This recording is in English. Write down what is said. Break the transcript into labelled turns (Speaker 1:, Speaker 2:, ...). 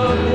Speaker 1: Oh.